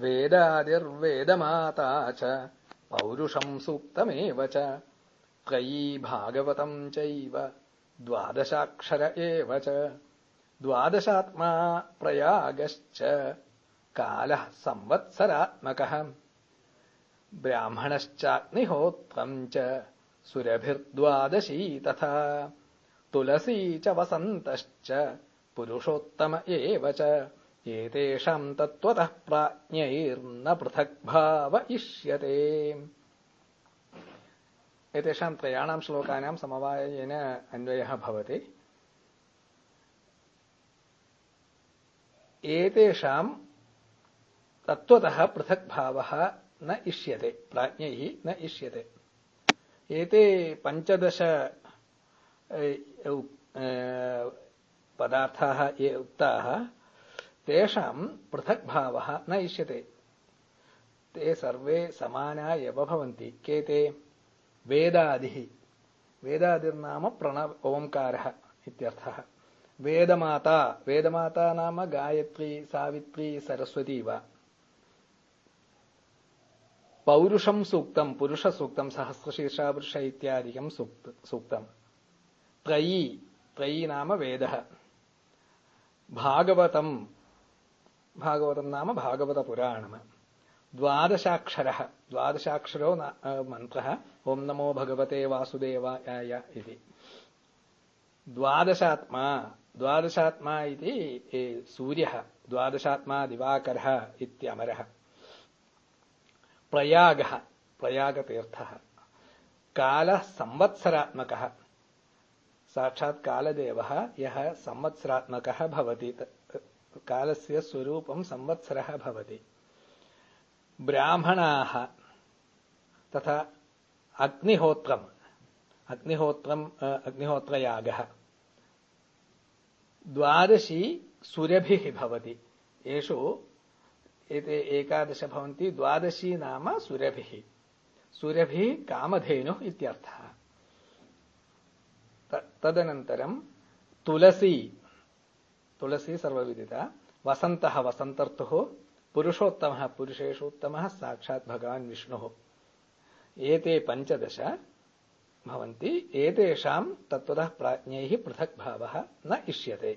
वेदादिर्वेदमाता च पौरुषम् सूक्तमेव च। त्रयी भागवतम् चैव द्वादशाक्षर एव च। द्वादशात्मा प्रयागश्च कालः संवत्सरात्मकः। ब्राह्मणश्चाग्निहोत्रम् च सुरभिर्द्वादशी तथा। तुलसी च वसन्तश्च पुरुषोत्तम एव च एतेषाम् तत्त्वतः प्राज्ञैर्न पृथक् भावयिष्यते एतेषाम् त्रयाणाम् श्लोकानाम् समवायेन अन्वयः भवति। एतेषाम् तत्त्वतः पृथक् भावः न इष्यते प्राज्ञैः न इष्यते। एते पञ्चदश पदार्थाः ये उक्ताः तेषाम् पृथक् भावः न इष्यते। ते सर्वे समाना एव भवन्ति के ते? वेदादिः। वेदादिर्नाम प्रणव ओङ्कारः इत्यर्थः। वेदमाता। वेदमाता नाम गायत्री सावित्री सरस्वती वा। पौरुषम् सूक्तम् पुरुषसूक्तम् सहस्रशीर्षापुरुष इत्यादिकम् सूक्तम् त्रयी। त्रयी नाम वेदः। भागवतम् ഭാഗവതം നാമ ഭാഗവത പുരാണം ദ്വാദശാക്ഷര ദ്വാദശാക്ഷരോ മന്ത്ര ഓം നമോ ഭഗവത്തെ വാസുദേവായ ഇതി ദ്വാദശാത്മാ ദ്വാദശാത്മാ ഇതി സൂര്യ ദ്വാദശാത്മാ ദിവാകര ഇത്യമര പ്രയാഗ പ്രയാഗതീർത്ഥ കാല സംവത്സരാത്മക സാക്ഷാത് കാലദേവ യ സംവത്സരാത്മക ഭവതി कालस्य स्वरूपं संवत्सरः भवति। ब्राह्मणाः तथा अग्निहोत्रम् अग्निहोत्रम् अग्निहोत्रयागः। द्वादशी सुरभिः भवति। येषु एते एकादश भवन्ति द्वादशी नाम सुरभिः सुरभिः कामधेनुः इत्यर्थः। तदनन्तरम् तुलसी तुलसी सर्वविदिता। वसन्तः वसन्तर्तुः पुरुषोत्तमः पुरुषेषोत्तमः साक्षात् भगवान् विष्णुः। एते पञ्चदश भवन्ति एतेषाम् तत्त्वतः प्राज्ञैः पृथक् भावः न इष्यते